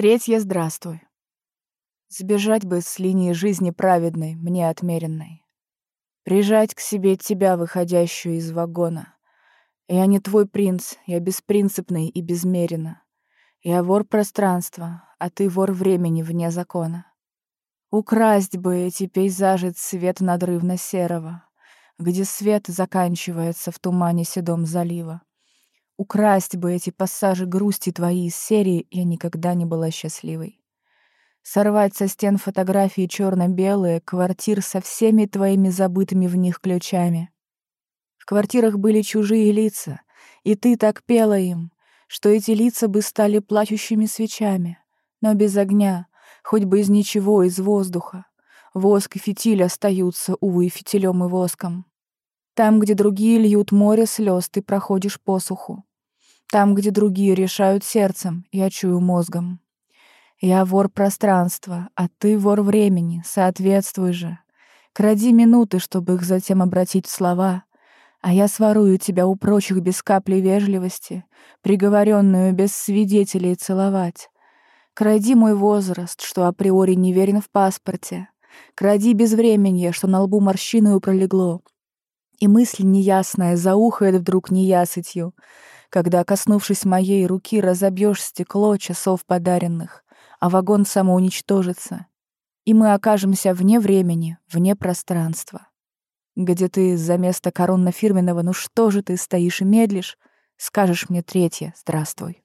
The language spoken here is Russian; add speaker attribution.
Speaker 1: Третье «Здравствуй». Сбежать бы с линии жизни праведной, мне отмеренной. Прижать к себе тебя, выходящую из вагона. Я не твой принц, я беспринципный и безмеренно. Я вор пространства, а ты вор времени вне закона. Украсть бы эти пейзажи цвет надрывно-серого, где свет заканчивается в тумане седом залива. Украсть бы эти пассажи грусти твои из серии «Я никогда не была счастливой». Сорвать со стен фотографии черно белые квартир со всеми твоими забытыми в них ключами. В квартирах были чужие лица, и ты так пела им, что эти лица бы стали плачущими свечами, но без огня, хоть бы из ничего, из воздуха. Воск и фитиль остаются, увы, фитилем и воском. Там, где другие льют море слез, ты проходишь посуху. Там, где другие решают сердцем, я чую мозгом. Я вор пространства, а ты вор времени, соответствуй же. Кради минуты, чтобы их затем обратить в слова, а я сворую тебя у прочих без капли вежливости, приговоренную без свидетелей целовать. Кради мой возраст, что априори не верен в паспорте. Кради безвременье, что на лбу морщиною пролегло. И мысль неясная заухает вдруг неясытью, когда, коснувшись моей руки, разобьешь стекло часов подаренных, а вагон самоуничтожится, и мы окажемся вне времени, вне пространства. Где ты за место коронно-фирменного «ну что же ты стоишь и медлишь?» скажешь мне третье «здравствуй».